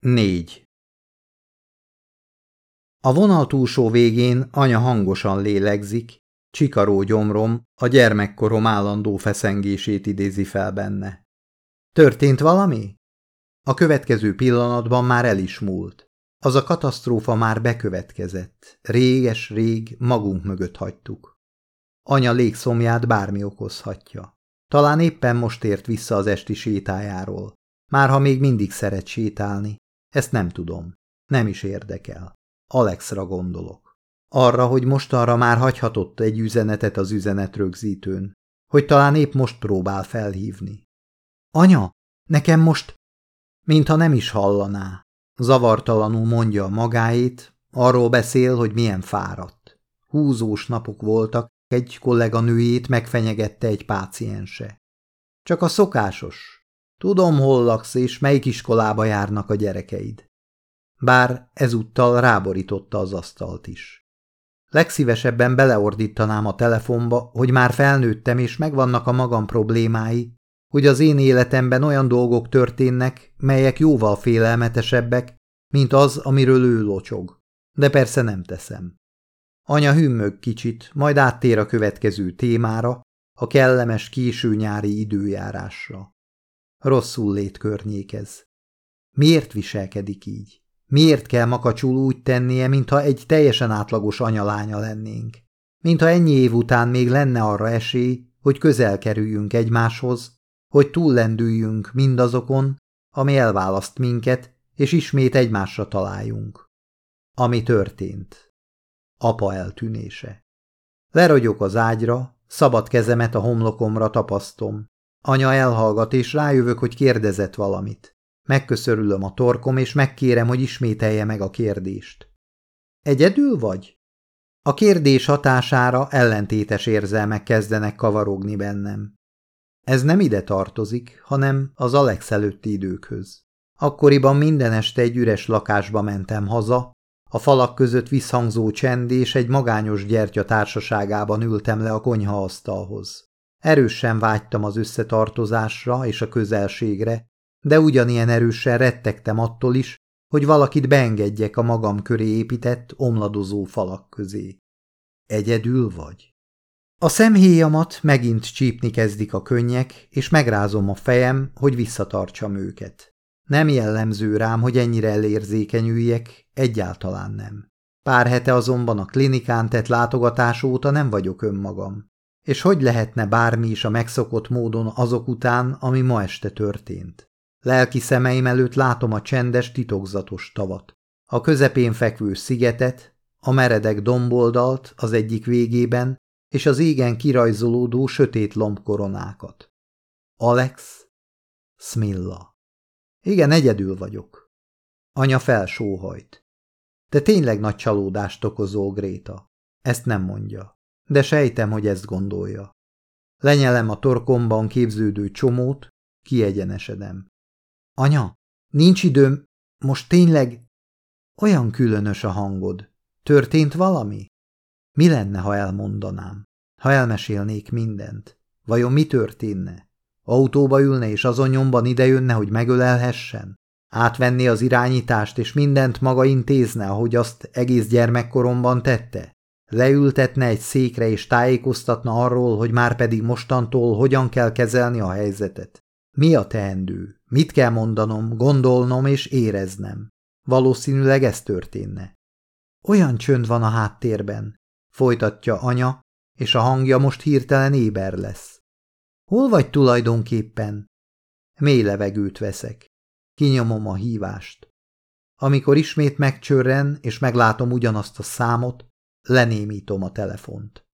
4. A vonal túlsó végén anya hangosan lélegzik, csikaró gyomrom a gyermekkorom állandó feszengését idézi fel benne. Történt valami? A következő pillanatban már el is múlt. Az a katasztrófa már bekövetkezett. Réges-rég magunk mögött hagytuk. Anya légszomját bármi okozhatja. Talán éppen most ért vissza az esti sétájáról. Már ha még mindig szeret sétálni, ezt nem tudom. Nem is érdekel. Alexra gondolok. Arra, hogy mostanra már hagyhatott egy üzenetet az üzenetrögzítőn. Hogy talán épp most próbál felhívni. Anya, nekem most... Mintha nem is hallaná. Zavartalanul mondja magáét, arról beszél, hogy milyen fáradt. Húzós napok voltak, egy kolléganőjét megfenyegette egy páciense. Csak a szokásos. Tudom, hol laksz, és melyik iskolába járnak a gyerekeid. Bár ezúttal ráborította az asztalt is. Legszívesebben beleordítanám a telefonba, hogy már felnőttem, és megvannak a magam problémái, hogy az én életemben olyan dolgok történnek, melyek jóval félelmetesebbek, mint az, amiről ő locsog. De persze nem teszem. Anya hümmög kicsit, majd áttér a következő témára, a kellemes késő nyári időjárásra. Rosszul lét környékez. Miért viselkedik így? Miért kell makacsul úgy tennie, mintha egy teljesen átlagos anyalánya lennénk? Mintha ennyi év után még lenne arra esély, hogy közel kerüljünk egymáshoz, hogy túllendüljünk mindazokon, ami elválaszt minket, és ismét egymásra találjunk. Ami történt. Apa eltűnése. Lerogyok az ágyra, szabad kezemet a homlokomra tapasztom. Anya elhallgat, és rájövök, hogy kérdezett valamit. Megköszörülöm a torkom, és megkérem, hogy ismételje meg a kérdést. Egyedül vagy? A kérdés hatására ellentétes érzelmek kezdenek kavarogni bennem. Ez nem ide tartozik, hanem az Alex előtti időkhöz. Akkoriban minden este egy üres lakásba mentem haza, a falak között visszhangzó csend és egy magányos gyertya társaságában ültem le a konyhaasztalhoz. Erősen vágytam az összetartozásra és a közelségre, de ugyanilyen erősen rettegtem attól is, hogy valakit beengedjek a magam köré épített, omladozó falak közé. Egyedül vagy? A szemhéjamat megint csípni kezdik a könnyek, és megrázom a fejem, hogy visszatartsam őket. Nem jellemző rám, hogy ennyire elérzékenyüljek, egyáltalán nem. Pár hete azonban a klinikán tett látogatás óta nem vagyok önmagam. És hogy lehetne bármi is a megszokott módon azok után, ami ma este történt? Lelki szemeim előtt látom a csendes, titokzatos tavat. A közepén fekvő szigetet, a meredek domboldalt az egyik végében, és az égen kirajzolódó sötét lombkoronákat. Alex, Smilla. Igen, egyedül vagyok. Anya felsóhajt. Te tényleg nagy csalódást okozó, Gréta. Ezt nem mondja. De sejtem, hogy ezt gondolja. Lenyelem a torkomban képződő csomót, kiegyenesedem. Anya, nincs időm, most tényleg... Olyan különös a hangod. Történt valami? Mi lenne, ha elmondanám? Ha elmesélnék mindent? Vajon mi történne? Autóba ülne és azon nyomban idejönne, hogy megölelhessen? Átvenni az irányítást és mindent maga intézne, ahogy azt egész gyermekkoromban tette? Leültetne egy székre és tájékoztatna arról, hogy már pedig mostantól hogyan kell kezelni a helyzetet? Mi a teendő? Mit kell mondanom, gondolnom és éreznem? Valószínűleg ez történne. Olyan csönd van a háttérben, folytatja anya, és a hangja most hirtelen éber lesz. Hol vagy tulajdonképpen? Mély levegőt veszek. Kinyomom a hívást. Amikor ismét megcsörren, és meglátom ugyanazt a számot, lenémítom a telefont.